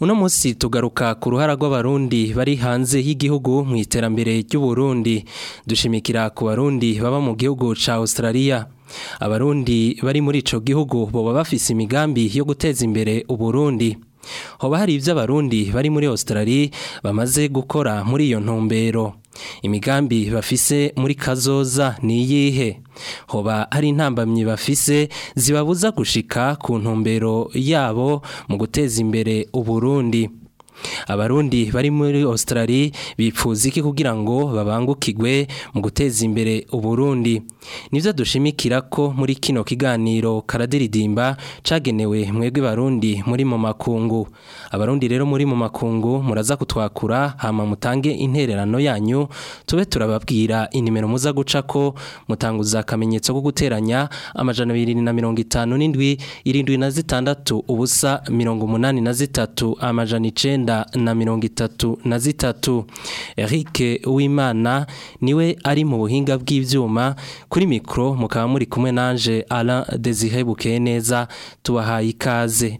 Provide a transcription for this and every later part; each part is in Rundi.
uno munsi tugaruka ku ruhara rw'abarundi bari hanze y'igihugu mu iterambere ry'uburundi dushimikira ku barundi baba mu gihugu cya australia abarundi bari muri icyo gihugu baba bafise imigambi yo guteza imbere uburundi hoba hari ibyo bari muri australia bamaze gukora muri iyo ntumbero imigambi bafise muri kazoza ni iyihe hoba ari intambamyi bafise zibabuza gushika ku ntumbero yabo mu guteza imbere uburundi abarundi bari muri Australia bipfuza iki kugira ngo babangukigwe mu guteza imbere uburundi nivyo dushimikira ko muri kino kiganiro karadiridimba cagenewe mwebwe barundi muri mu makungu abarundi rero muri mu makungu muraza kutwakura hama mutange intererano yanyu tube turababwira inimero muza gucako mutanguza akamenyetso ko guteranya amajana 257 irindwi na zitandatu ubusa 183 amajana 9 icyenda na mirongo itatu na zitatu Eric Uwimana niwe ari mu buhinga bw'ibyuma kuri mikoro mukaba muri kumwe nanje Alain Desire Bukeye neza tubahaye ikaze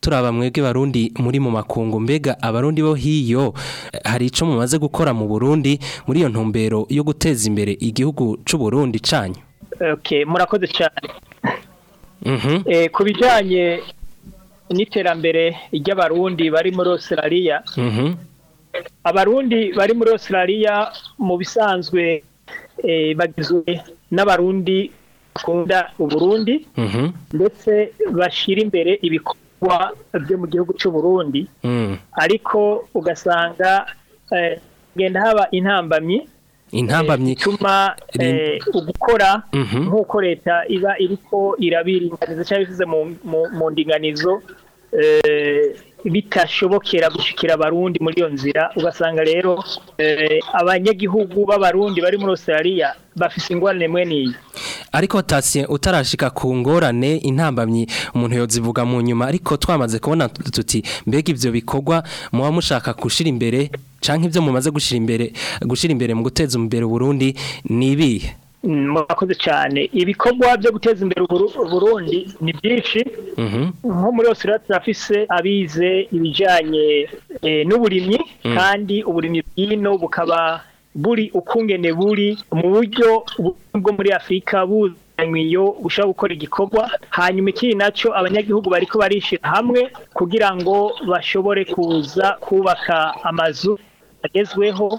turaba mwebwe barundi muri mu makungu mbega abarundi bo hiyo eh, hari icyo mumaze gukora mu burundi muri iyo ntumbero yo guteza imbere igihugu cy'u Burundi canyu okay murakoze cyane mhm. eh, ku bijyanye n'iterambere ry'abarundi bari muri Australia mhm. abarundi bari muri Australia mu bisanzwe eh, bagizwe n'abarundi bakunda uburundi mhm. ndetse bashira imbere ibikorwa byo mu gihugu cy'u Burundi mm. ariko ugasanga eh, genda haba intambamye intambamyi eh, ituma eh, ugukora mm-hmm. nk'uko leta iba iriko irabiringaniza cyangwa isize mu ndinganizo eh, bitashobokera gushikira abarundi muri iyo nzira ugasanga rero eh, abanyagihugu b'abarundi bari muri Australia bafise ingorane mwe niyi ariko tatse utarashika ku ngorane intambamyi umuntu yozivuga mu nyuma ariko twamaze kubona tuti mbega ivyo bikogwa muba mushaka gushira imbere canke ivyo mumaze gushira imbere gushira imbere mu guteza imbere Burundi nibihe murakoze cyane ibikorwa byo guteza imbere Burundi ni byinshi mhm. nko muri yose turafise abize ibijyanye e, n'uburimyi mhm. kandi uburimyi bw'ino bukaba buri ukungene buri mu buryo bwo muri afurika buzanywe bushobora gukora igikorwa hanyuma ikindi nacyo abanyagihugu bariko ko barishyira hamwe kugira ngo bashobore kuza kubaka amazu agezweho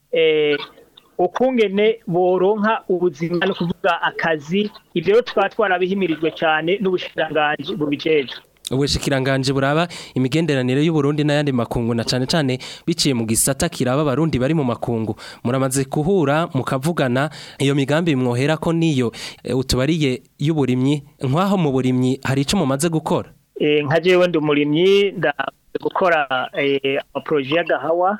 eh, ukungene boronka ubuzima no kuvuga akazi ibyo rero twaba twarabihimirijwe cyane n'ubushiranganji bubijejwe ubushikiranganje buraba imigenderanire y'uburundi n'ayandi makungu na cyane cyane biciye mu gisata kiraba abarundi bari mu makungu muramaze kuhura mukavugana iyo migambi mwohera ko niyo e, utubariye y'uburimyi nkwaho mu burimyi hari icyo mumaze gukora e, nka jewe ndi umurimyi ndamaze e, amaporoje y'agahawa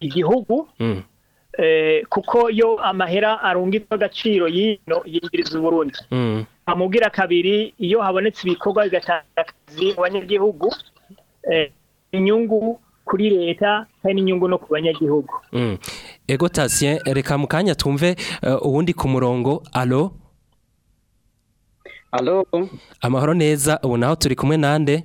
igihugu mm. kuko yo amahera arungitse agaciro y'ino yinjiriza uburundi mm. bamubwira kabiri iyo habonetse ibikorwa bigatanga mu banyagihugu eh, inyungu kuri leta hari n'inyungu no ku banyagihugu hmm. ego tasien reka mu kanya twumve eh, uwundi ku murongo alo alo amahoro neza ubu naho turi kumwe nande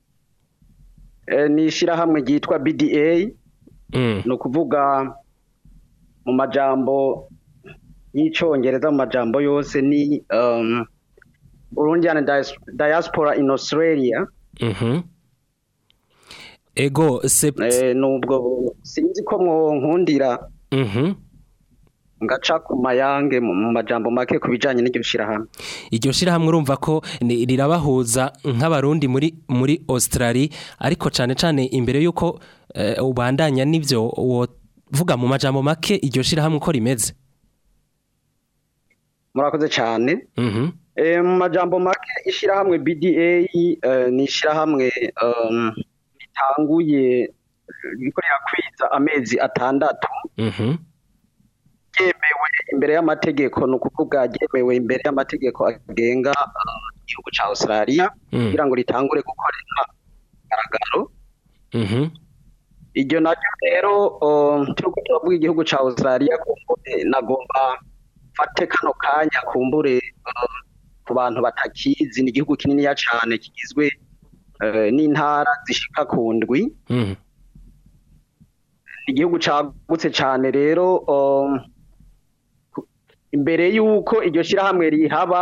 eh, ni ishyirahamwe ryitwa BDA mm. ni ukuvuga mu majambo y'icyongereza mu majambo yose ni um, urundi diaspora in Australia mm-hmm. ego seputi eh, nubwo sinzi ko nkundira mhm. ngaca ku mayange mu majambo make ku bijyanye n'iryo shyirahamwe iryo shyirahamwe urumva ko rirabahuza nk'abarundi muri muri Australia ariko cyane cyane imbere y'uko eh, ubandanya n'ibyo wovuga mu majambo make iryo shyirahamwe uko rimeze murakoze cyane mhm. eh, mu majambo make ishyirahamwe bda ni ishyirahamwe um, gitanguye niko eh, yakwiza amezi atandatu ryemewe mm-hmm. imbere y'amategeko ni ukuvuga ryemewe imbere y'amategeko agenga eh, igihugu cya Australia mm. kugira ngo ritangure gukorera igaragaro mm-hmm. iryo naryo rero cy'ubutumwa oh, bw'igihugu cya Australia nagomba mfate kano kanya kumbure eh, ku bantu batakizi ni igihugu kininiya cyane kigizwe n'intara zishika ku ndwi mm-hmm. igihugu cyagutse cyane rero um, imbere y'uko iryo shyirahamwe rihaba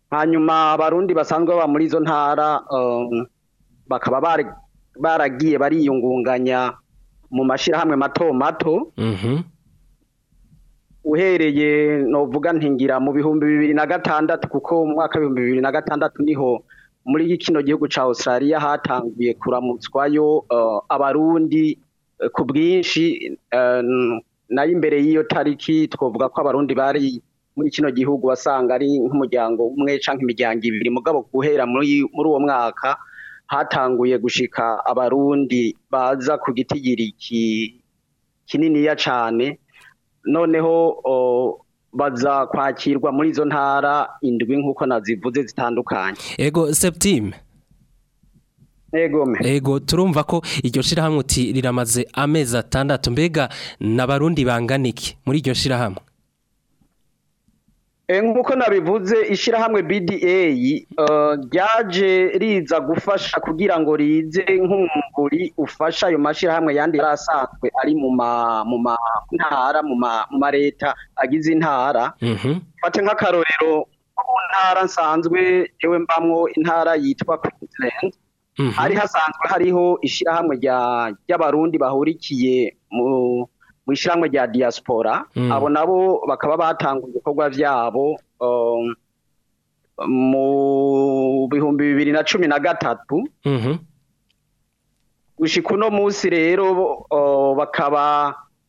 hanyuma abarundi basanzwe baba muri izo ntara um, bakaba baragiye bariyungunganya mu mashyirahamwe mato mato mm-hmm. uhereye novuga ntingira mu bihumbi bibiri na gatandatu kuko mu mwaka w'ibihumbi bibiri na gatandatu niho muri kino gihugu cya Australia hatanguye kuramutswayo uh, abarundi ku bwinshi eh, nayo imbere y'iyo tariki twavuga ko abarundi bari muri kino gihugu wasanga ari nk'umuryango umwe cyangwa imiryango ibiri mugabo guhera muri uwo mwaka hatanguye gushika abarundi baza ku gitigiriki kininiya cyane noneho baza kwakirwa muri izo ntara indwi nk'uko nazivuze zitandukanye ego septime Ego turumva ko iryo shirahamwe uti riramaze amezi atandatu mbega n'abarundi banganiki muri iryo shirahamwe eh, nk'uko nabivuze ishyirahamwe BDA eh, ryaje riza gufasha kugira ngo rize nk'umuguri ufasha ayo mashyirahamwe yandi yari ari mu ntara mu ma leta agize intara mhm. fate nk'akarorero ku ntara nsanzwe yewe mbamwo intara yitwa Queensland Mhm. hari hasanzwe hariho ishyirahamwe ry'abarundi bahurikiye mu ishyirahamwe rya diaspora mm. abo nabo bakaba batanga ibikorwa byabo um, mu bihumbi bibiri na cumi na gatatu mhm. gushyika uno munsi rero bakaba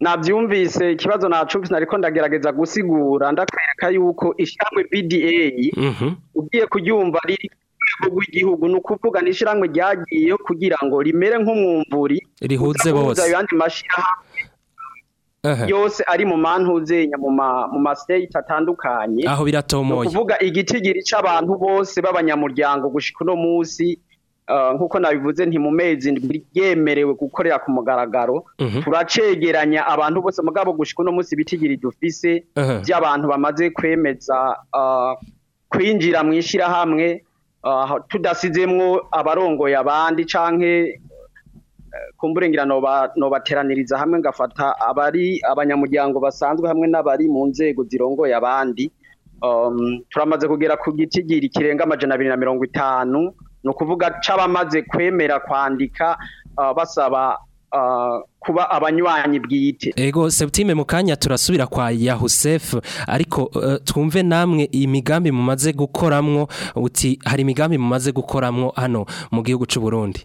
nabyumvise ikibazo ntacumbitse ariko ndagerageza gusigura ndakwereka yuko ishyirahamwe bda mhm. ugiye kuryumva riri rw'igihugu ni ukuvuga ni ishyirahamwe ryagiyeho kugira ngo rimere nk'umwumvuri rihuze bose ayandi mashyirahamwe yose ari mu mantuze mu masiteyiti atandukanye aho biratomoye kuvuga igitigiri cy'abantu bose b'abanyamuryango gushyika no munsi eh, nk'uko nabivuze nti mu mezi yemerewe gukorera ku mugaragaro mhm. turacegeranya abantu bose mugabo gushyika no musi ibitigiri dufise by'abantu bamaze kwemeza eh, kwinjira mu ishyirahamwe eh, tudasizemwo abarongoye abandi canke kumburengera nobateraniriza hamwe ngafata abari abanyamuryango basanzwe hamwe n'abari mu nzego zirongoye abandi um, turamaze kugera ku gitigiri kirenga amajana abiri na mirongo itanu ni ukuvuga c'abamaze kwemera kwandika uh, basaba Uh, kuba abanywanyi bwite ego septime mukanya turasubira kwa Yahusef ariko uh, twumve namwe imigambi mumaze gukoramwo uti hari imigambi mumaze gukoramwo hano mu gihugu cy'u Burundi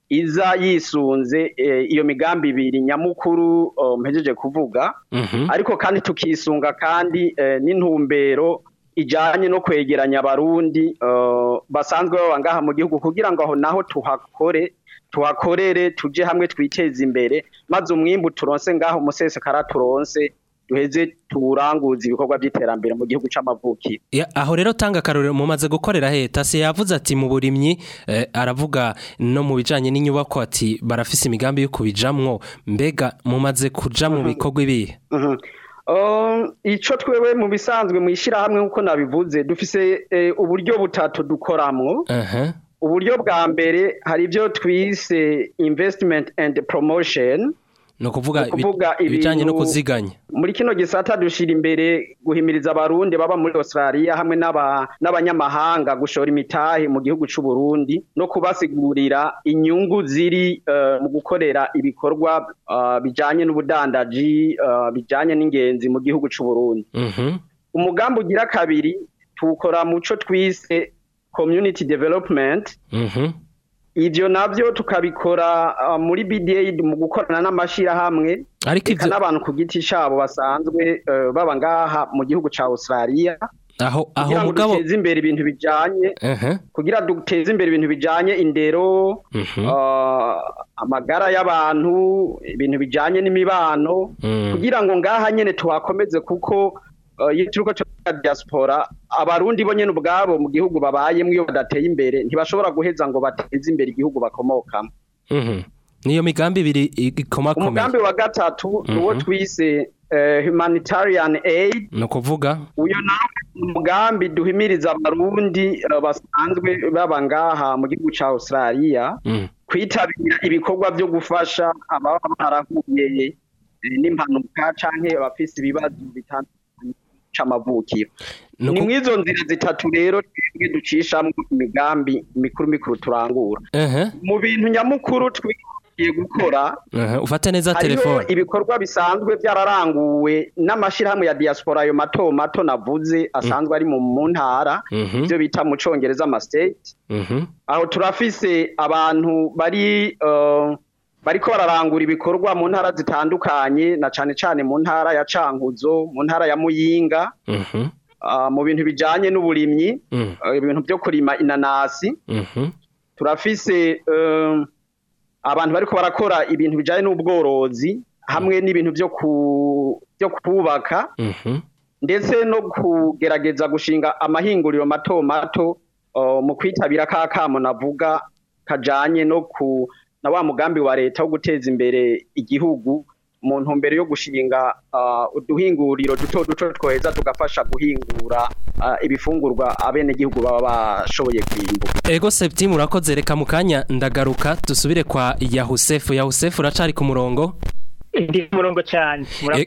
iza yisunze eh, iyo migambi ibiri nyamukuru mpejeje kuvuga mhm. ariko kandi tukisunga kandi eh, n'intumbero ijyanye no kwegeranya abarundi basanzwe baba ngaha mu gihugu kugira ngo aho naho tuhakore tuhakorere tujye hamwe twiteze imbere maze umwimbu turonse ngaho umusesekara turonse duheze turanguza ibikorwa by'iterambere mu gihugu cy'amavuki aho rero tanga akarorero mumaze gukorera heta se yavuze ati mu burimyi eh, aravuga no mu bijyanye n'inyubako ati barafise imigambi yo kubijamwo mbega mumaze kuja mu mm-hmm. bikorwa ibihe mm-hmm. oh, icyo twewe mu bisanzwe mu ishyirahamwe nk'uko nabivuze dufise eh, uburyo butatu dukoramo uburyo bwa mbere hari ibyo twise invesitimenti andi promotion” ni ukuvuga ibijyanye no kuziganya muri kino gisata dushyira imbere guhimiriza abarundi baba muri australia hamwe n'abanyamahanga gushora imitahe mu gihugu cy'u Burundi no kubasigurira inyungu ziri eh, mu gukorera ibikorwa eh, bijyanye n'ubudandaji eh, bijyanye n'ingenzi mu gihugu cy'u Burundi mhm. umugambi ugira kabiri tukora muco twise community development mhm. ibyo nabyo tukabikora uh, muri bda mu gukorana n'amashyirahamwe ariko n'abantu ku giti cyabo basanzwe uh, baba ngaha mu gihugu cya australia aho aho mugabo duteze imbere ibintu bijanye kugira duteze imbere ibintu bijanye indero mhm. uh, amagara y'abantu ibintu bijanye n'imibano mm. kugira ngo ngaha nyene tuhakomeze kuko y'ikiruko cya diaspora abarundi bo nyene ubwabo mu gihugu babaye iyo badateye imbere ntibashobora guheza ngo bateze imbere igihugu bakomokamo mhm. niyo migambi ibiri ikomakomeye umugambi wa gatatu niwo mhm. twise eh, humanitarian aid ni ukuvuga uyu nawe umugambi duhimiriza abarundi eh, basanzwe baba ngaha mu gihugu cya australia mhm. kwitabira ibikorwa byo gufasha ababa barahuye eh, n'impanuka cyangwa abafise ibibazo bitandukanye c'amavukiro ni mw'izo nzira zitatu rero twebwe ducishamwo imigambi mikuru mikuru turangura mu bintu nyamukuru twigiye gukora ufate neza telefone ibikorwa bisanzwe byararanguwe n'amashyirahamwe ya diaspora ayo mato mato navuze mm. asanzwe ari mu ntara mm-hmm. ibyo bita mu cyongereza amasiteti mm-hmm. aho turafise abantu bari uh, bariko bararangura ibikorwa mu ntara zitandukanye na cyane cyane mu ntara ya canguzo mu ntara ya Muyinga mhm. ah, mu bintu bijyanye n'uburimyi mhm. ah, ibintu byo kurima inanasi mhm. turafise uh, abantu bariko barakora ibintu bijyanye n'ubworozi hamwe n'ibintu byo ku byo kubaka ndetse no kugerageza gushinga amahinguriro mato mato oh, mu kwitabira ka kamo navuga kajanye no ku na wa mugambi wa leta wo guteza imbere igihugu mu ntumbero yo gushinga uduhinguriro duto duto twoheza tugafasha guhingura ibifungurwa abenegihugu baba bashoboye kwimbuka ego septimu urakoze reka mu kanya ndagaruka dusubire kwa yahusefu yahusefu uracari ku murongo ndi murongo cyane e-,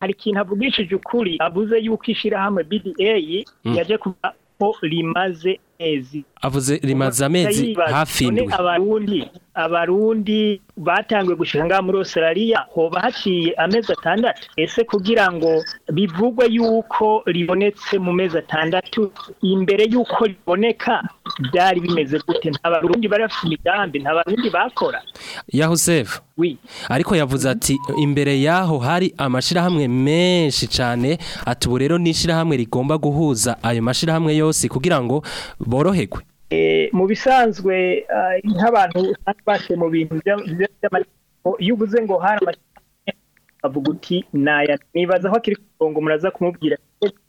hari ikintu avugishije ukuri avuze yuko ishyirahamwe bda hmm. yaje kuba ko rimaze avuze rimaze amezi hafi ndwi abarundi abarundi batangwe gushanga muri Australia hoba haciye amezi atandatu ese kugira ngo bivugwe yuko ribonetse mu mezi atandatu imbere yuko riboneka byari bimeze gute nta bari bafite imigambi nta barundi bakora Yahosef ariko yavuze ati imbere yaho hari amashirahamwe menshi cyane ati ubu rero n'ishirahamwe rigomba guhuza ayo mashirahamwe yose kugira ngo boroherwe eh, mu bisanzwe eh, nk'abantu usanga mu bintu by'amategeko iyo ngo hari amategeko avuga uti naya nibaza aho akiri ku muraza kumubwira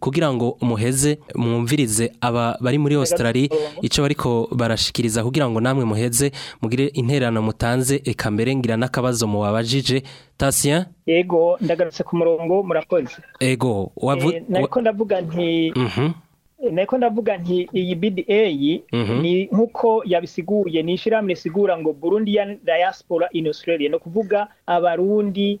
kugira ngo muheze mwumvirize aba bari muri Australia ico bariko barashikiriza kugira ngo namwe muheze mugire intererano mutanze eka mbere ngira nakabazo mu wabajije Tasien yego ndagarutse ku murongo murakoze yego eh, nariko ndavuga nti mhm. nariko ndavuga nti iyi bda mhm. ni nk'uko yabisiguye ni ishyirahamwe risigura ngo burundi ya diaspora in australia ni ukuvuga abarundi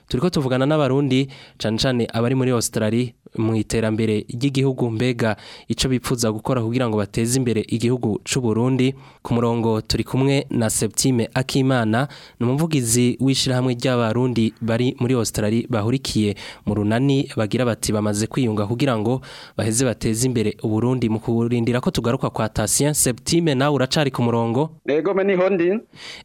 turiko tuvugana n'abarundi cyane abari muri Australia mu iterambere ry'igihugu mbega icyo bipfuza gukora kugira ngo bateze imbere igihugu cy'u Burundi ku murongo turi kumwe na Septime Akimana ni umuvugizi w'ishyirahamwe ry'abarundi bari muri Australia bahurikiye mu runani bagira bati bamaze kwiyunga kugira ngo baheze bateze imbere u Burundi mu kurindira ko tugaruka kwa Tatien Septime nawe uracari ku murongo Ego niho ndi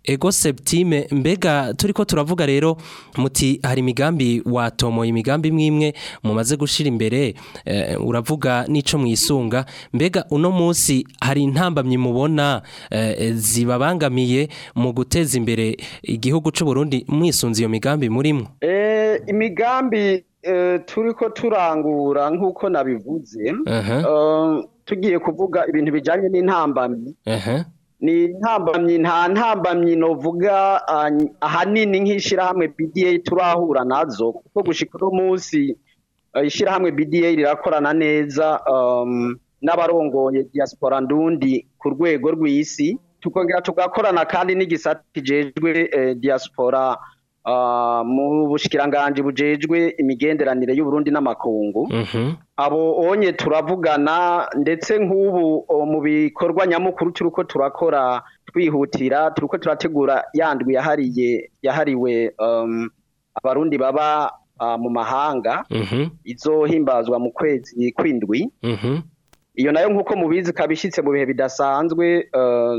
Ego Septime mbega turiko turavuga rero muti hari imigambi watomoye imigambi imwe mumaze gushira imbere eh, uravuga n'ico mwisunga mbega uno munsi hari intambamye mubona eh, zibabangamiye mu guteza imbere igihugu cy'u Burundi mwisunze iyo migambi murimo eh imigambi eh, turiko turangura nk'uko nabivuze tugiye kuvuga ibintu bijyanye n'intambamyi ni intambamyi nta ntambamyi novuga ah, ahanini nk'ishyirahamwe pda turahura nazo kuko gushyika uno munsi Eh, ishyirahamwe BDA rirakorana neza um, n'abarongoye diaspora ndundi ku rwego rw'isi tukongera tugakorana kandi n'igisata kijejwe eh, diaspora ah, mu bushikiranganje bujejwe imigenderanire y'Uburundi n'amakungu mm-hmm. abo onye turavugana ndetse nk'ubu mu bikorwa nyamukuru turuko turakora twihutira turuko turategura yandwi yahariye yahariwe um, abarundi baba Uh, mu mahanga mm-hmm. izohimbazwa mu kwezi kw'indwi mm-hmm. iyo nayo nk'uko mubizi ikaba ishyitse mu bihe bidasanzwe uh,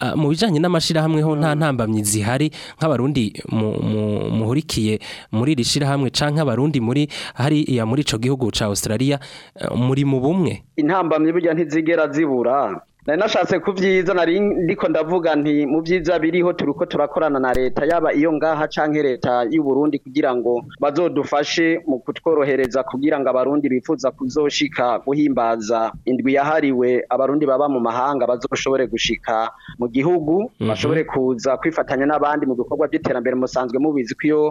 Ah, mu bijyanye n'amashyirahamwe ho nta mm. ntambamyi zihari nk'abarundi muhurikiye muri iri shyirahamwe cyangwa nk'abarundi muri hariya muri icyo gihugu cya australia eh, muri mu bumwe intambamyi burya ntizigera zibura nari nashatse ku byiza nari ndiko ndavuga nti mu byiza biriho turiko turakorana na leta yaba iyo ngaha canke leta y'u Burundi kugira ngo bazodufashe mu kutworohereza kugira ngo abarundi bifuza kuzoshika guhimbaza indwi yahariwe abarundi baba mu mahanga bazoshobore gushika mu gihugu mhm. bashobore kuza kwifatanya n'abandi mu bikorwa by'iterambere musanzwe mubizi ko iyo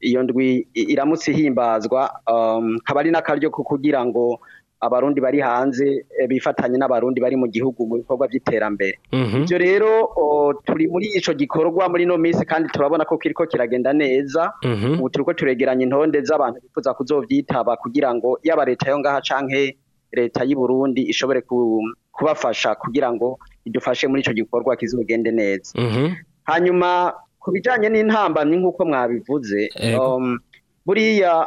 iyo ndwi iramutse ihimbazwa um, kabari n'akaryo kugira ngo abarundi bari hanze eh, bifatanye n'abarundi bari mu gihugu mu bikorwa by'iterambere mhm. ibyo rero turi muri icyo gikorwa muri ino minsi kandi turabona ko kiriko kiragenda neza mhm. ubu turiko turegeranya intonde z'abantu bifuza kuzovyitaba kugira ngo yaba leta yo ngaha canke leta y'i Burundi ishobore kubafasha kugira ngo idufashe muri icyo gikorwa kizogende neza mhm. hanyuma ku bijanye n'intambamyi nk'uko mwabivuze um, buriya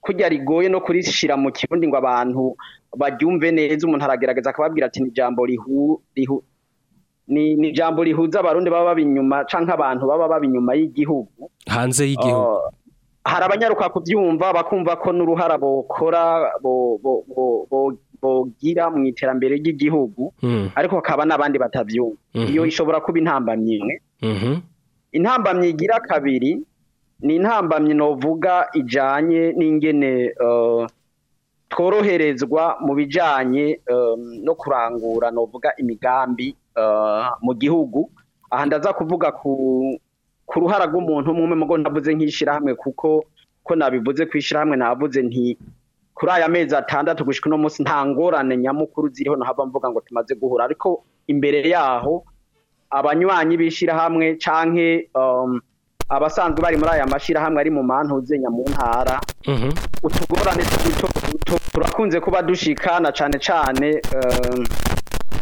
kujya rigoye no kurishyira mu kibundi ngo abantu baryumve neza umuntu aragerageza akababwira ati ni ijambo rihu ni ijambo rihuza abarundi baba baba inyuma canke abantu baba baba inyuma y'igihugu hanze y'igihugu oh, hari abanyaruka kubyumva bakumva ko n'uruhara bokora bogira mu iterambere ry'igihugu hmm. ariko hakaba n'abandi batabyumva hmm. iyo ishobora kuba intambamyi imwe hmm. intambamyi igira kabiri ni intambamyi novuga ijyanye n'ingene eh, tworoherezwa mu bijyanye eh, no kurangura novuga imigambi Eh, mu gihugu aha ndaza kuvuga ku ku ruhara rw'umuntu umwe mugo ntavuze nk'ishyirahamwe kuko ko nabivuze ku ishyirahamwe navuze nti kuri aya mezi atandatu gushyika uno munsi nta ngorane nyamukuru ziriho nahava mvuga ngo tumaze guhura ariko imbere yaho abanywanyi b'ishyirahamwe canke um, abasanzwe bari muri aya mashyirahamwe ari mu mantuze mu ntara mm-hmm. utugorane duto turakunze kuba dushikana cyane cyane um,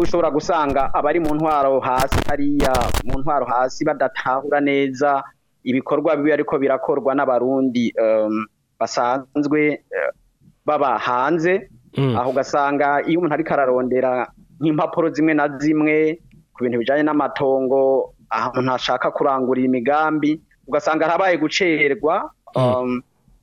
ushobora gusanga abari mu ntwaro hasi hariya mu ntwaro hasi badatahura neza ibikorwa bibi ariko birakorwa n'abarundi ehm, basanzwe eh, baba hanze mm. aho ugasanga iyo umuntu ariko ararondera nk'impapuro zimwe na zimwe ku bintu bijyanye n'amatongo aho umuntu ashaka kurangurira imigambi ugasanga harabaye gucererwa mm. um,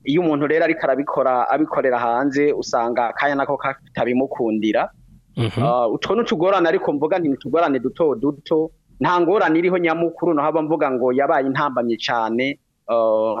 iyo umuntu rero ariko arabikora abikorera hanze usanga akanya nako katabimukundira Mm-hmm. Uh, utwo ni ariko mvuga nti utugorane duto duto nta ngorane iriho nyamukuru haba mvuga ngo yabaye intambamye cyane uh,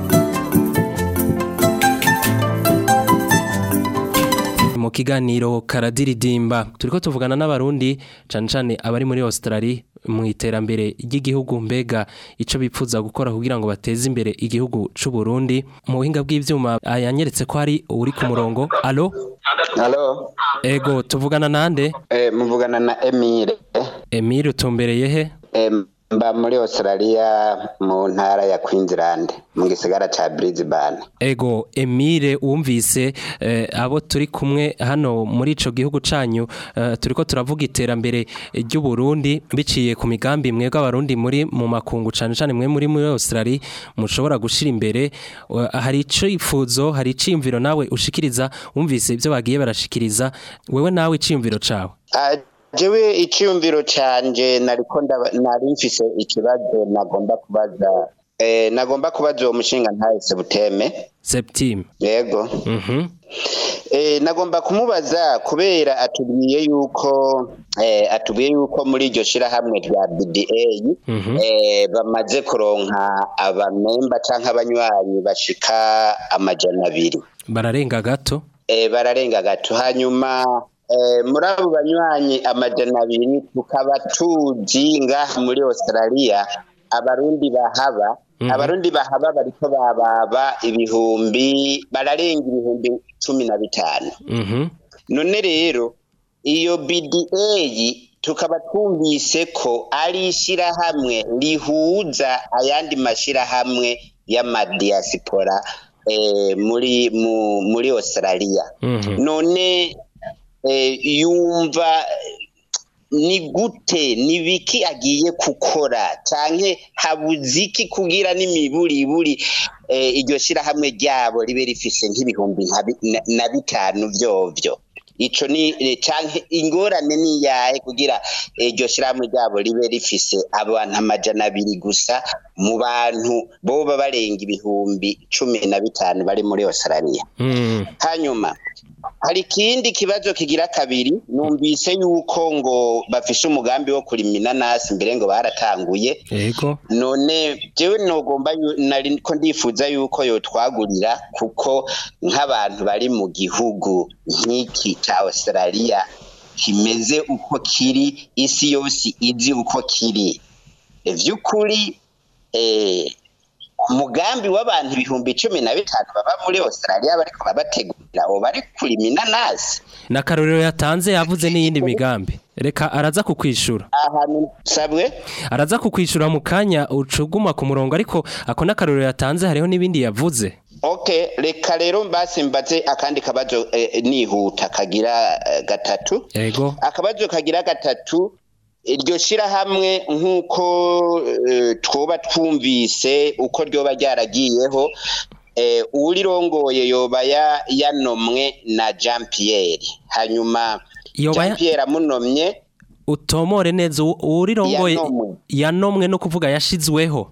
kiganiro karadiridimba turiko tuvugana n'abarundi cyane cyane abari muri Australia mu iterambere ry'igihugu mbega icyo bipfuza gukora kugira ngo bateze imbere igihugu cy'u Burundi mu buhinga bw'ibyuma ah, yanyeretse ko ari uri ku murongo alo ego tuvugana nande eh, muvugana na emile emile utumbereye he mba muri Australia mu ntara ya Queensland mu gisagara ca Brisbane ego Emile wumvise eh, abo turi kumwe hano muri ico gihugu canyu eh, turiko turavuga iterambere ry'u Burundi biciye ku migambi mwe bw'abarundi muri mu makungu cane cane mwe muri muri Australia mushobora gushira imbere eh, hari ico ifuzo hari icimviro nawe ushikiriza wumvise ibyo bagiye barashikiriza wewe nawe icimviro cawe ah, jewe icyumviro cyanje nariko nari mfise ikibazo nagomba kubaza eh, nagomba kubaza uwo mushinga ntawe sebuteme septime yego mhm. eh, nagomba kumubaza kubera atubwiye yuko eh, atubwiye yuko muri iryo shyirahamwe rya bda mhm. bamaze kuronka abamemba cyangwa abanywanyi bashika amajana abiri bararenga gato bararenga gato hanyuma Eh, muri abo banywanyi amajana abiri tukaba tuzi ngaha muri australia abarundi bahaba mhm. abarundi bahaba bariko bababa ibihumbi bararenga ibihumbi cumi na bitanu mhm. none rero iyo bda tukaba twumvise ko ari ishyirahamwe rihuza ayandi mashyirahamwe y'amadiyasipora eh, muri muri australia mhm. none Eh, yumva ni gute ni biki agiye gukora cyane habuziki kugira n'imiburiburi eh, iryo shyirahamwe ryabo ribe rifise nk'ibihumbi na bitanu byovyo icyo ni eh, ingorane ni iyahe kugira iryo shyirahamwe ryabo ribe rifise abantu amajana abiri gusa mu bantu boba barenga ibihumbi cumi na bitanu bari muri osirariya hmm. hanyuma hari ikindi kibazo kigira kabiri numvise yuko ngo bafishe umugambi wo kurima inanasi mbere ngo baratanguye none jewe nogomba nariko ndifuza yuko yotwagurira kuko nk'abantu bari mu gihugu nk'iki cya australia kimeze uko kiri isi yose izi uko kiri vy'ukuri eh, umugambi w'abantu ibihumbi cumi na bitanu baba muri Australia bariko babategurira ubu bari kurima inanasi na karorero yatanze yavuze n'iyindi migambi reka araza kukwishura ahantu sabwe araza kukwishura mu kanya ucuguma ku murongo ariko ako n'akarorero yatanze hariho n'ibindi yavuze Ok reka rero mbasimbaze akandi kabazo eh, nihuta kagira eh, gatatu yego akabazo kagira gatatu iryo shyirahamwe nk'uko eh, twoba twumvise uko ryoba ryaragiyeho eh, uwurirongoye yoba yanomwe na jean Pierre hanyuma jean Pierre amunomye utomore neza uwurirongoye yanomwe no kuvuga yashyizweho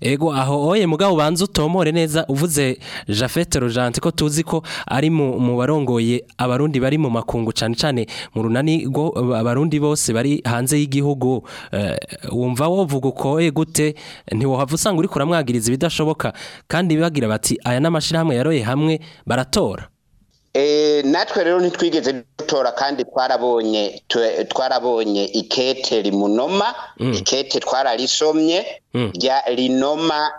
ego aho oye mugabo ubanza utomore neza uvuze jafete rojanti ko tuzi ko ari mu barongoye abarundi bari mu makungu cyane cyane mu runani rwo abarundi bose bari hanze y'igihugu eh, wumva wovuga ukoye gute ntiwohava usanga uri kuramwagiriza bidashoboka kandi bagira bati aya n'amashyirahamwe yaroye hamwe baratora Eh, natwe rero ntitwigeze dutora kandi twarabonye twarabonye ikete rimunoma mm. ikete twararisomye mm. rinoma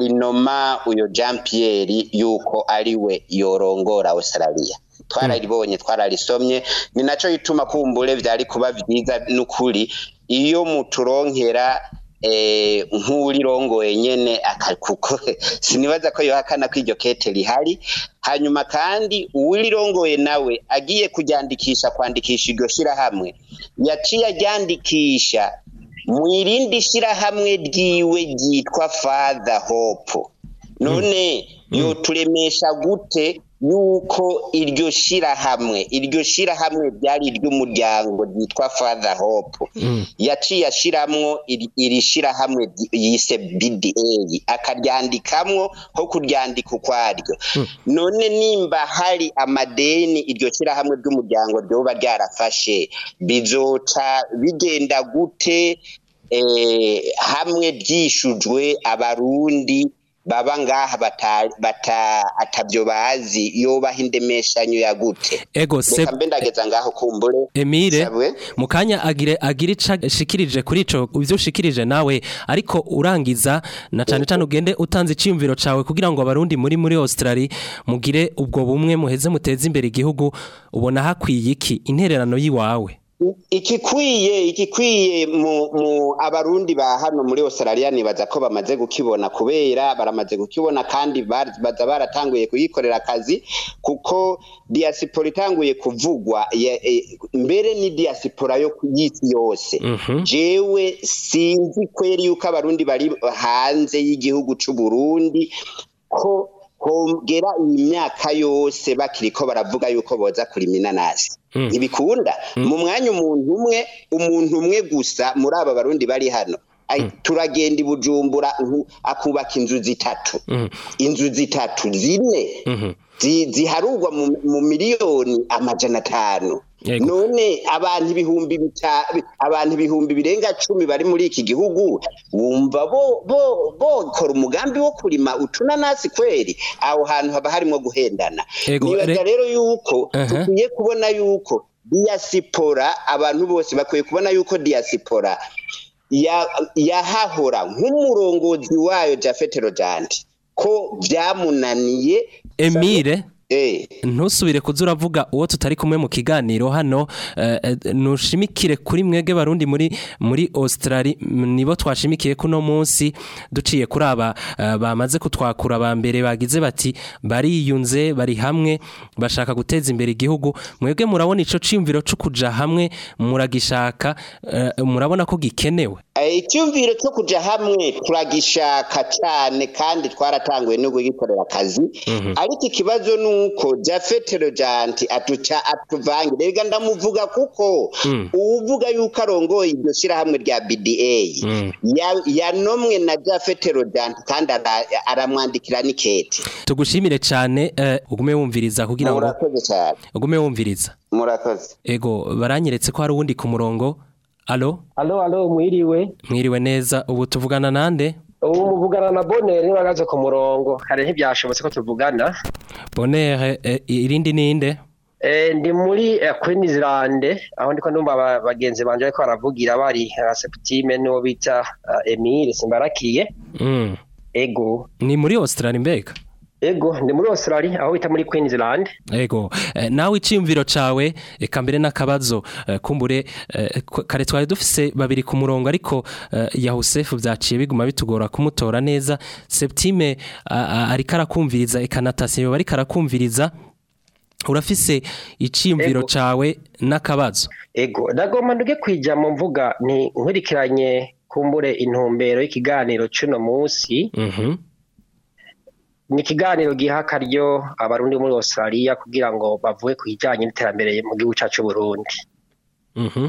rinoma eh, uyu jean Pierre yuko ari we yorongora Australia twararibonye mm. twararisomye ni nacyo yituma kumbure byari kuba byiza n'ukuri iyo muturonkera Eh, nk'urirongoye nyine kuko sinibaza ko yohakana ko iryo kete rihari hanyuma kandi uwurirongoye nawe agiye kuryandikisha kwandikisha iryo shyirahamwe yaciye aryandikisha mu irindi shyirahamwe ryiwe ryitwa father hope none hmm. Hmm. yoturemesha gute yuko iryo shyirahamwe iryo shyirahamwe ryari iry'umuryango ryitwa father hope mm. yaciye ashyiramo iri shyirahamwe yise bda akaryandikamwo ho kuryandika ukwaryo mm. none nimba hari amadeni iryo shyirahamwe ry'umuryango ryoba ryarafashe bizoca bigenda gute eh, hamwe ryishujwe abarundi baba ngaha atabyo bazi yobaho indemeshanyo ya gute ego se mbe ndageza ngaho kumbure emire mu kanya agire agire shikirije kuri ico ivyo ushikirije nawe ariko urangiza na cane cane ugende utanze iciyumviro cawe kugira ngo abarundi muri muri Australia mugire ubwo bumwe muheze muteze imbere igihugu ubona hakwiye iki intererano yiwawe ikikwiye ikikwiye mu abarundi ba hano muri Australia nibaza ko bamaze gukibona kubera baramaze gukibona kandi baza baratanguye kuyikorera akazi kuko diaspora itanguye kuvugwa e, mbere ni diaspora yo y'isi yose mhm. jewe sinzi kweri yuko abarundi bari hanze y'igihugu cy'u Burundi ko hongera imyaka yose bakiri ko baravuga yuko boza kurima inanasi ntibikunda hmm. hmm. mu mwanya umuntu umwe umuntu umwe gusa muri aba barundi bari hano hmm. turagenda ibujumbura akubaka inzu zitatu inzu zitatu zine ziharugwa mu miliyoni amajana atanu none abantu ibihumbi abantu ibihumbi birenga cumi bari muri iki gihugu wumva bokora umugambi wo kurima utunanasi kweri aho hantu haba harimo guhendana nibaga rero yuko dukwiye kubona yuko diyasipora abantu bose bakwiye kubona yuko diyasipora yahahora nk'umurongozi wayo jafete rojandi ko byamunaniye emire Eh. ntusubire kuza uravuga uwo tutari kumwe mu kiganiro hano eh, eh, nushimikire kuri mwege barundi muri muri Australia nibo twashimikiye kuno munsi duciye kuri aba bamaze kutwakura ba mbere bagize bati bariyunze bari hamwe bashaka guteza imbere igihugu mwebwe murabona ico cyumviro cyo kujya hamwe muragishaka murabona ko gikenewe Eh, icyumviro cyo kujya hamwe turagishaka cyane kandi twaratanguye no gukorera akazi mhm. ariko ikibazo ni uko jafeterojanti atuvangire reka ndamuvuga kuko mm. uvuga yuko arongoye iryo shyirahamwe rya bda mm. yanomwe na jafeterojanti kandi aramwandikira n'ikete tugushimire cyane eh, ugume wumviriza kugira ngo ugume wumviriza murakoze ego baranyeretse ko hari uwundi ku murongo alo alo alo mwiriwe mwiriwe neza ubu tuvugana nande ubu muvugana na bonere bagaze ku murongo hari ntibyashobotse ko tuvugana bonere eh, eh, irindi ninde eh, ndi muri Queensland aho ndiko numva bagenzi banje ariko baravugira bari septime n'uwo bita Emile simbarakiye mm. ego ni muri Australia mbega ego ndi muri Australia aho bita muri Queensland ego eh, nawe icyumviro cawe eka mbere n'akabazo eh, kumbure eh, kare twari dufise babiri ku murongo ariko Yahusefu byaciye biguma bitugora kumutora neza Septime ariko arakumviriza ikanatasiyo bariko arakumviriza urafise icyumviro cawe n'akabazo ego ndagomba nduge kwijya mu mvuga ni nkurikiranye kumbure intumbero y'ikiganiro cy'uno munsi mm ni ikiganiro giha akaryo abarundi muri Australia kugira ngo bavuge ku bijyanye n'iterambere mu gihugu cyacu Burundi mm-hmm.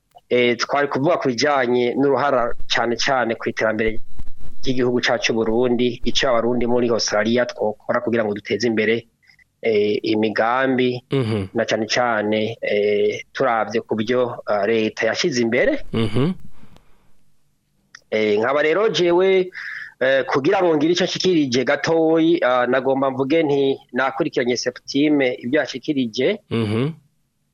twari kuvuga ku bijyanye n'uruhara cyane cyane ku iterambere ry'igihugu cyacu Burundi icyo abarundi muri Australia twakora kugira ngo duteze imbere eh, imigambi mhm. na cyane cyane eh, turabye ku byo eh, leta yashyize imbere mhm. nkaba rero jewe kugira ngo ngire icyo nshikirije gatoyi nagomba mvuge nti nakurikiranye seputime ibyo yashikirije mhm.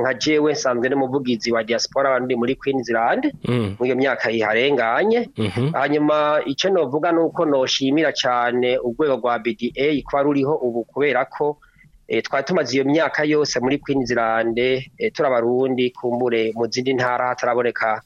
nka jewe nsanzwe n'umuvugizi wa diaspora ndi muri Queensland muri mm. iyo myaka yiharenganye mm-hmm. hanyuma icyo novuga ni uko noshimira cyane urwego rwa BDA kuba ruriho ubu kubera ko eh, twari tumaze iyo myaka yose muri Queensland eh, turi abarundi kumbure mu zindi ntara hataraboneka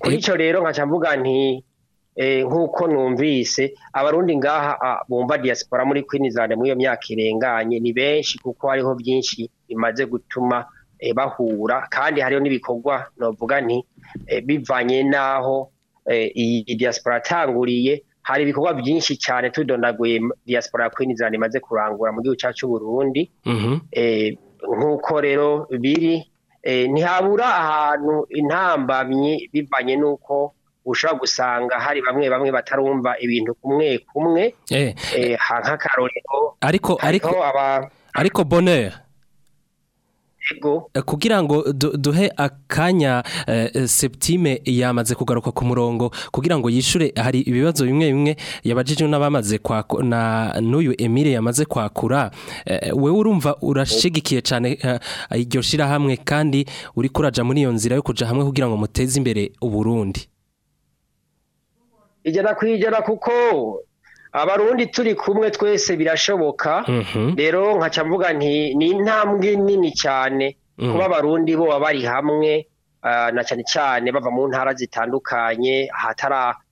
kuri icyo rero nkaca mvuga nti Eh, nk'uko numvise abarundi ngaha bumva ah, diaspora muri Queensland muri iyo myaka irenganye ni benshi kuko hariho byinshi bimaze gutuma eh, bahura kandi hariho n'ibikorwa novuga nti eh, bivanye n'aho iyi diaspora atanguriye hari ibikorwa byinshi cyane tudondaguye diaspora ya Queensland imaze kurangura mu gihugu cyacu Burundi mm-hmm. nk'uko rero biri ntihabura ahantu intambamye bivanye n'uko ushobora gusanga hari bamwe bamwe batarumva ibintu kumwe kumwe eh. eh, nk'akarorero ariko ariko ariko boneri eh, kugira ngo duhe akanya septime yamaze kugaruka ku murongo kugira ngo yishure hari ibibazo bimwe bimwe yabajije n'abamaze na n'uyu emile yamaze kwakura wowe urumva urashigikiye cyane iryo shirahamwe kandi uri kuraja muri iyo nzira yo kuja hamwe kugira ngo muteze imbere uburundi ijana ku kuko abarundi turi kumwe twese birashoboka mhm. rero nkaca mvuga nti ni intambwe nini cyane mhm. kuba abarundi bo bari hamwe ah, na cyane cyane bava mu ntara zitandukanye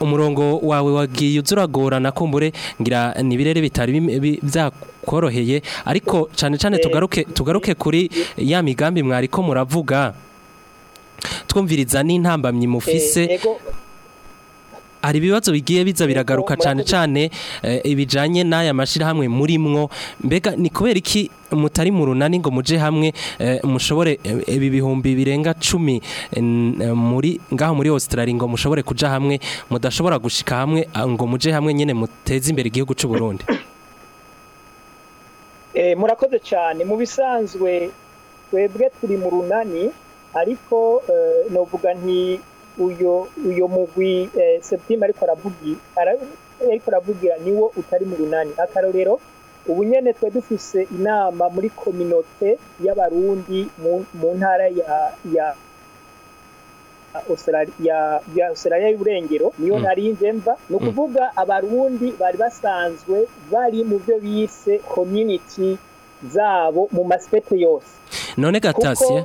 umurongo wawe wagiye uzuragorana kumbure ngira nibirere bitari byakoroheye ariko cyane cyane tugaruke tugaruke kuri ya migambi mwari ko muravuga twumviriza n'intambamyi mufise eh, hari ibibazo bigiye biza biragaruka cyane cyane eh, ibijyanye n'aya muri mwo mbega ni kubera iki mutari mu runani ngo muje hamwe eh, mushobore eh, ibi bihumbi birenga cumi muri ngaho muri Australia ngo mushobore kuja hamwe mudashobora gushika hamwe ah, ngo muje hamwe nyene muteze imbere igihugu cy'u Burundi murakoze cyane mu bisanzwe twebwe turi mu runani ariko novuga nti uyo uyo mugwi eh, septima ariko aravugira ariko aravugira niwo utari mu runani akarorero ubu nyene twe dufise inama muri kominote y'abarundi mu ntara ya ya ya Australia y'uburengero niyo hmm. nari mva ni hmm. ukuvuga abarundi bari basanzwe bari mu byo bise community zabo mu masitete yose none gatasiye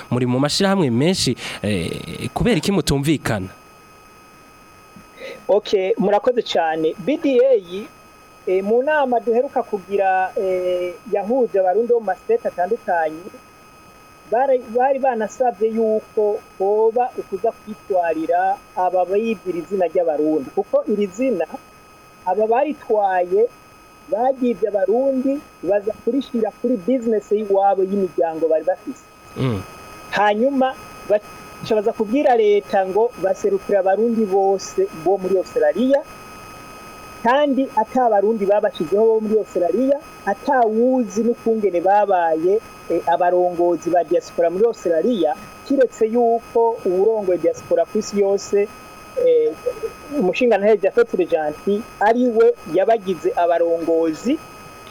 muri mu mashyirahamwe menshi eh, kubera iki mutumvikana ok murakoze cyane bda eh, mu nama duheruka kugira eh, yahuje abarundi bo mu masiteti atandukanye bari banasabye yuko hoba ukuza kwitwarira aba bayibwira izina ry'abarundi kuko iri zina aba baritwaye bagibye abarundi baza kurishyira kuri bizinesi y'iwabo y'imiryango bari bafite mm. hanyuma baza kubwira leta ngo baserukira abarundi bose bo muri australia kandi atabarundi babashizeho bo muri Australia atawuzi n'ukungene babaye eh, abarongozi ba diaspora muri Australia kiretse yuko uburongoye diaspora ku isi yose umushinga eh, ntahebye afeture janti ari we yabagize abarongozi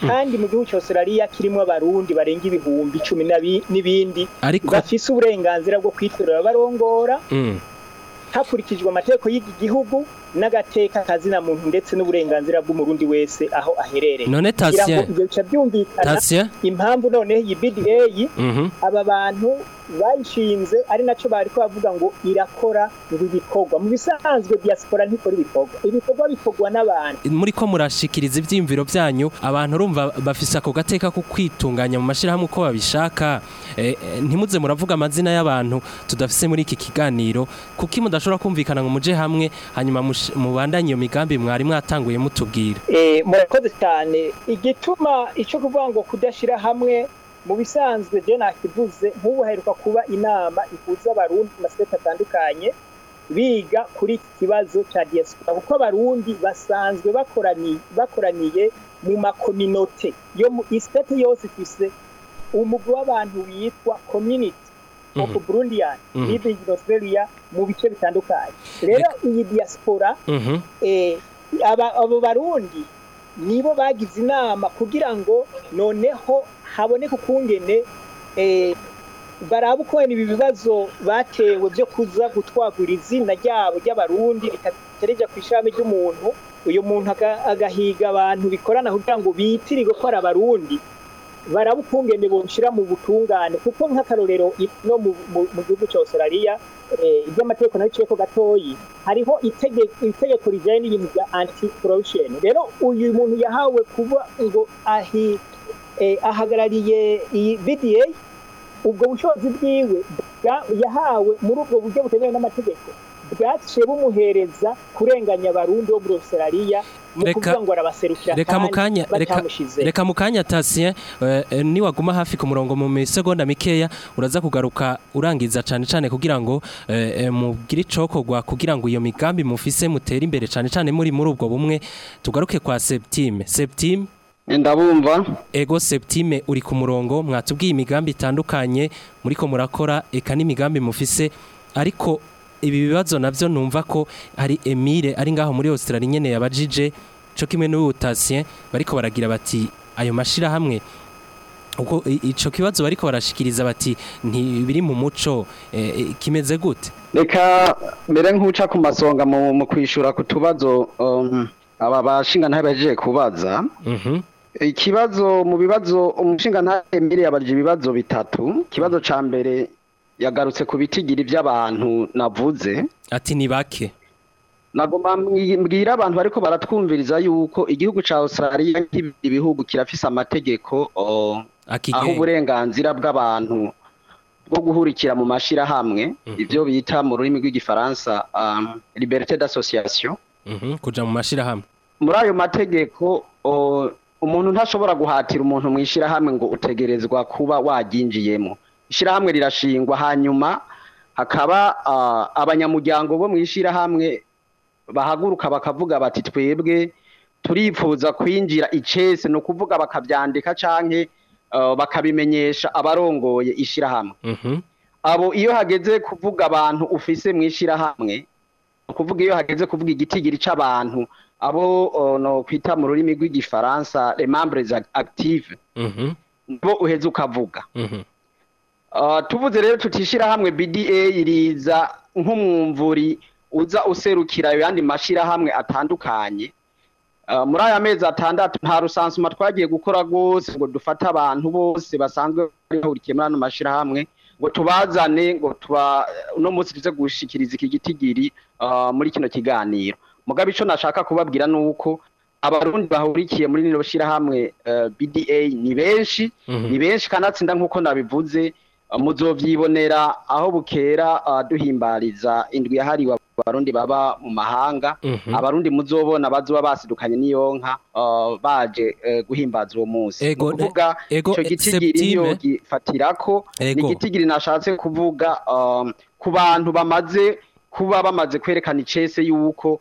kandi mu gihugu cyose rariya kirimo abarundi barenga ibihumbi cumi n'ibindi bafise uburenganzira bwo kwitorera barongora mm. hakurikijwe amategeko y’igihugu n'agateka kazina muntu ndetse n'uburenganzira bw'umurundi wese aho aherereye none tasiye impamvu none iyi mhm. aba bantu bayishinze ari naco bari ko bavuga ngo irakora ngo ibikorwa mu bisanzwe diaspora ntikora ibikorwa ibikorwa bikorwa n'abantu muri ko murashikiriza ivyimviro byanyu abantu urumva bafise ako gateka ko kwitunganya mu mashirahamwe uko babishaka eh, ntimuze muravuga amazina y'abantu tudafise muri iki kiganiro kuki mudashobora kumvikana ngo muje hamwe hanyuma mushi mubandanye iyo migambi mwari mwatanguye mutubwira eh, murakoze cyane igituma icyo kuvuga ngo kudashyira hamwe mu bisanzwe byo ntakivuze nk'ubu kuba inama ihuza abarundi mu masiteti atandukanye biga kuri kibazo cya diaspora kuko abarundi basanzwe bakoraniye mu makominote yo mu isiteti yose ifise umugwi w'abantu witwa community mm -hmm. Burundian mm -hmm. even Australia mu bice bitandukanye rero iyi diaspora mhm. eh abo barundi nibo bagize inama kugira ngo noneho haboneke ukungene eh barabe uko ibi bibazo batewe byo kuza gutwagura izina ryabo ry'abarundi ritatereja ku ishami ry'umuntu uyu muntu agahiga abantu bikorana kugira ngo bitirirwe ko ari abarundi baraba ukungene bonshira mu butungane kuko nk'akarorero no mu gihugu cya Australia eh, iby'amategeko nayo ko gatoyi hariho itegeko rijyanye n'ibintu bya anti corruption rero uyu muntu yahawe kuba ngo ahi eh, ahagarariye iyi BDA ubwo bushobozi bwiwe yahawe muri ubwo buryo butemewe n'amategeko bwaciye bumuhereza kurenganya abarundi bo muri Australia reka Reka mukanya kanya eh, eh, ni waguma hafi ku murongo mu misegonda mikeya uraza kugaruka urangiza cyane cyane kugira ngo eh, mugire icokogwa kugira ngo iyo migambi mufise mutere imbere cyane cyane muri muri ubwo bumwe tugaruke kwa septime septime ndabumva ego septime uri ku murongo mwatubwiye imigambi itandukanye muri ko murakora eka n'imigambi mufise ariko ibi bibazo nabyo numva ko hari emile ari ngaho muri Australia nyene yabajije cyo kimwe n'ubutasien bariko baragira bati ayo mashira hamwe uko ico kibazo bariko barashikiriza bati ntibiri mu muco eh, eh, kimeze gute reka mere nk'uca ku masonga mu kwishura ku tubazo um, aba bashinga ntabejeje kubaza mhm. ikibazo mu bibazo umushinga ntabere yabajije ibibazo bitatu kibazo cya mbere yagarutse ku bitigiri by'abantu navuze ati ni bake nagomba mbwira abantu ariko baratwumviriza yuko igihugu cya Australia nk'ibindi kirafise amategeko aho uburenganzira bw'abantu bwo guhurikira mu mashirahamwe mhm. ibyo bita mu rurimi rw'igifaransa um, liberté d'association mhm, kuja mu mashirahamwe muri ayo mategeko umuntu ntashobora guhatira umuntu mwishirahamwe ngo utegerezwa kuba waginjiyemo ishyirahamwe rirashingwa hanyuma hakaba abanyamuryango bo mu ishyirahamwe bahaguruka bakavuga bati twebwe turifuza kwinjira icese ni ukuvuga bakabyandika cyangwa bakabimenyesha abarongoye ishyirahamwe mhm. abo iyo hageze kuvuga abantu ufise mu ishyirahamwe ni ukuvuga iyo hageze kuvuga igitigiri cy'abantu abo kwita mu rurimi rw'igifaransa remambure active mhm. bo uheze ukavuga mhm. Ah, tuvuze rero tutishyirahamwe bda riza nk'umwumvuri uza userukira ayandi mashyirahamwe atandukanye ah, muri aya mezi atandatu nta rusansuma twagiye gukora rwose ngo dufate abantu bose basanzwe bahurikiye muri ano mashyirahamwe ngo tubazane ngo tuba uno munsi tuze gushyikiriza iki gitigiri ah, muri kino kiganiro mugabe icyo nashaka kubabwira ni uko abarundi bahurikiye muri rino shyirahamwe bda ni benshi mhm. ni benshi kandi atsinda nk'uko nabivuze muzovyibonera aho bukera ah, duhimbariza indwi yahariwe abarundi baba mu mahanga mhm. abarundi muzobona bazoba basidukanye n'iyo ah, baje eh, guhimbaza uwo munsi kuvuga eh, icyo giti giri gifatirako ni igiti nashatse kuvuga ah, ku bantu bamaze kuba bamaze kwerekana icese yuko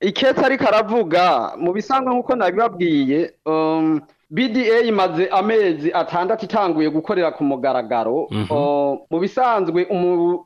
ikete ariko aravuga mu bisanzwe nk'uko nabibabwiye um, BDA imaze amezi atandatu itanguye gukorera ku mugaragaro mhm. mu bisanzwe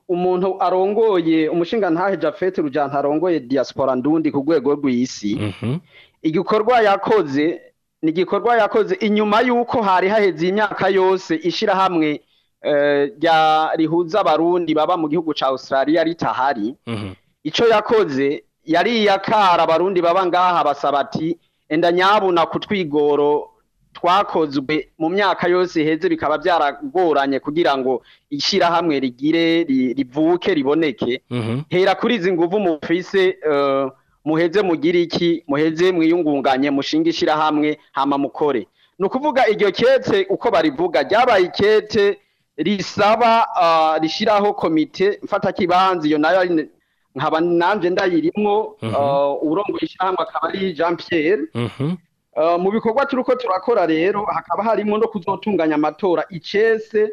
umuntu arongoye umushinga ntahe Jafet Rujanta arongoye diaspora ndundi ku rwego rw'isi mhm. igikorwa yakoze ni igikorwa yakoze inyuma y'uko hari haheze imyaka yose ishyirahamwe eh, rya rihuza abarundi baba mu gihugu cya Australia ritahari mhm. icyo yakoze yari iyakara abarundi baba ngaha basaba ati enda nyabuna kutwigoro twakozwe mu myaka yose heze bikaba byaragoranye kugira ngo ishyirahamwe rigire rivuke riboneke mhm. hera kuri izi nguvu mufise eh, muheze mugire iki muheze mwiyungunganye mushinga ishyirahamwe hama mukore ni ukuvuga iryo ketse uko barivuga ryabaye ikete risaba ah, rishyiraho komite mfatakibanza iyo nayo nkaba nanjye ndayirimo mhm. ah, urongo ishyirahamwe akaba ari jean Pierre mhm. Eh, mu bikorwa turiko turakora rero hakaba harimo no kuzotunganya amatora icese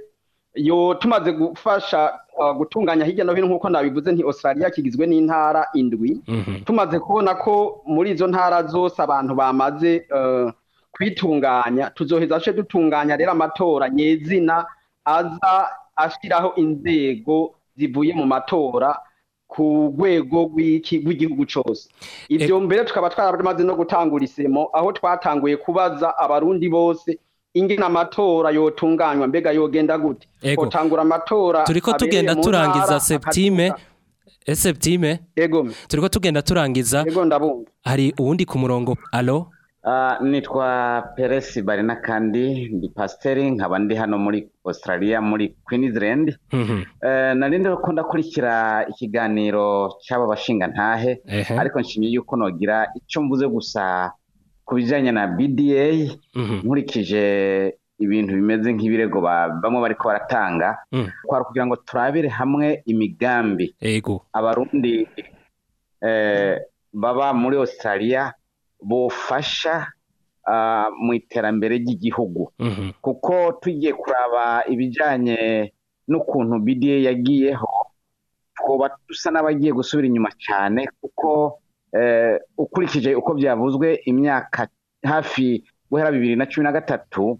yo tumaze gufasha eh, gutunganya hirya no hino nk'uko nabivuze nti Australia kigizwe n'intara indwi mhm. tumaze kubona ko muri izo ntara zose abantu bamaze eh, kwitunganya tuzoheza ce dutunganya rero amatora nyezina aza ashyiraho inzego zivuye mu matora ku rwego rw'igihugu cyose ibyo e- mbere tukaba twaramaze no gutangura isemo aho twatanguye kubaza abarundi bose ingena amatora yotunganywa mbega yogenda gute utangura amatora turi ko e, tugenda turangiza septime septime turi ko tugenda turangiza hari uwundi ku murongo alo Ah, nitwa peresi barina kandi ndi pasiteri nkaba ndi hano muri australia muri queensland mm-hmm. eh, narindi ko ndakurikira ikiganiro cy'aba bashingantahe ariko nshimiye yuko nogira icyo mvuze gusa ku bijyanye na bda mm-hmm. nkurikije ibintu bimeze nk'ibirego bamwe bari ko baratanga twari mm. kugira ngo turabire hamwe imigambi abarundi eh, baba muri australia bufasha ah, mu iterambere ry'igihugu mm-hmm. kuko tugiye kuraba ibijyanye n'ukuntu bidiye yagiyeho twaba dusa n'abagiye gusubira inyuma cyane kuko eh, ukurikije uko byavuzwe imyaka hafi guhera bibiri na cumi na gatatu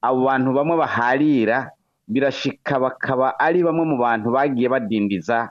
abo bantu bamwe baharira birashika bakaba ari bamwe mu bantu bagiye badindiza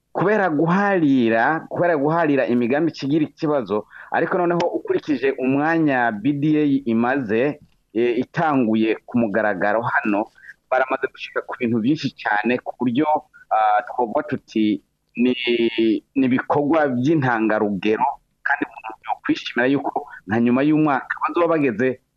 kubera guharira kubera guharira imigambi ikigira ikibazo ariko noneho ukurikije umwanya BDA imaze eh, itanguye ku mugaragaro hano baramaze gushika ku bintu byinshi cyane ku buryo ah, twavuga tuti ni ibikorwa by'intangarugero kandi kwishimira yuko nka nyuma y'umwaka bazoba bageze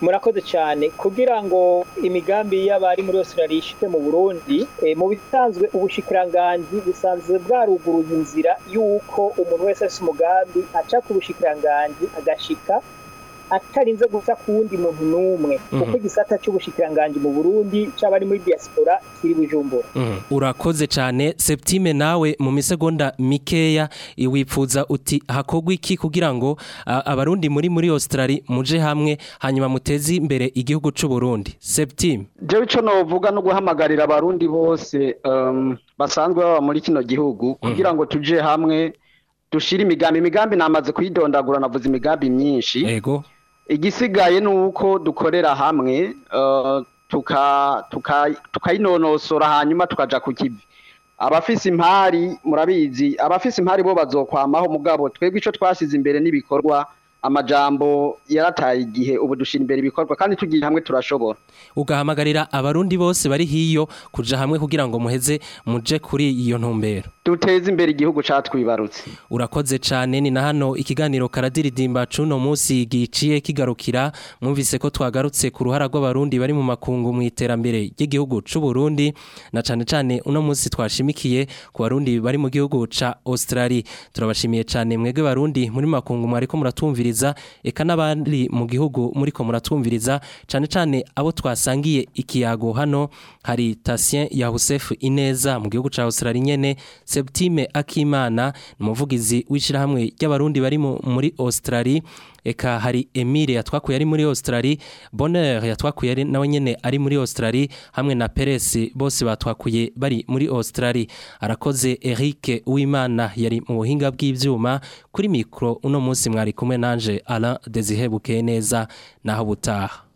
murakoze cyane kugira ngo imigambi y'abari muri Australia ishike mu Burundi eh, mu bitanzwe ubushikiranganji busanzwe bwaruguruye inzira y'uko umuntu wese afite umugambi aca ku bushikiranganji agashika atarinze gusa ku wundi muntu n'umwe kuko mhm. igisata cy'ubushikiranganji mu burundi cy'abari muri diaspora kiri bujumbura mhm. urakoze cyane septime nawe mu misegonda mikeya wipfuza uti hakogwa iki kugira ngo abarundi muri muri Australi muje hamwe hanyuma muteze imbere igihugu cy'u burundi septime jewe icyo novuga no guhamagarira abarundi bose um, basanzwe baba muri kino gihugu mhm. kugira ngo tuje hamwe dushire imigambi imigambi namaze kuyidondagura navuze imigambi myinshi yego igisigaye ni uko dukorera hamwe uh, tukayinonosora hanyuma tukajya ku kivi abafise impari murabizi abafise impari bo bazokwamaho mugabo twebwe icyo twashyize imbere n'ibikorwa amajambo yarataye igihe ubu dushyira imbere ibikorwa kandi tugiye hamwe turashobora ugahamagarira abarundi bose bari hiyo kuja hamwe kugira ngo muheze muje kuri iyo ntumbero duteze imbere igihugu catwibarutse urakoze cyane ni na hano ikiganiro karadiridimba cuno munsi giciye kigarukira mwumvise ko twagarutse ku ruhara rw'abarundi bari mu makungu mu iterambere ry'igihugu cy’u Burundi na cane cane uno munsi twashimikiye ku barundi bari mu gihugu ca Australia turabashimiye cyane mwege barundi muri makungu mwariko muratumvira muratwumviriza eka n'abari mu gihugu muriko muratwumviriza cyane cyane abo twasangiye ikiyago hano hari Tasien Yahusefu Ineza mu gihugu cya Australia nyene Septime Akimana umuvugizi w'ishirahamwe ry'abarundi bari muri Australia eka hari Emile yatwakuye ari muri Australia Bonheur yatwakuye ari nawe nyene ari muri Australia hamwe na Perez bose batwakuye bari muri Australia arakoze Eric Uwimana yari mu buhinga bw'ivyuma kuri micro uno munsi mwari kumwe nanje Alain Desihebukeye neza naho butaha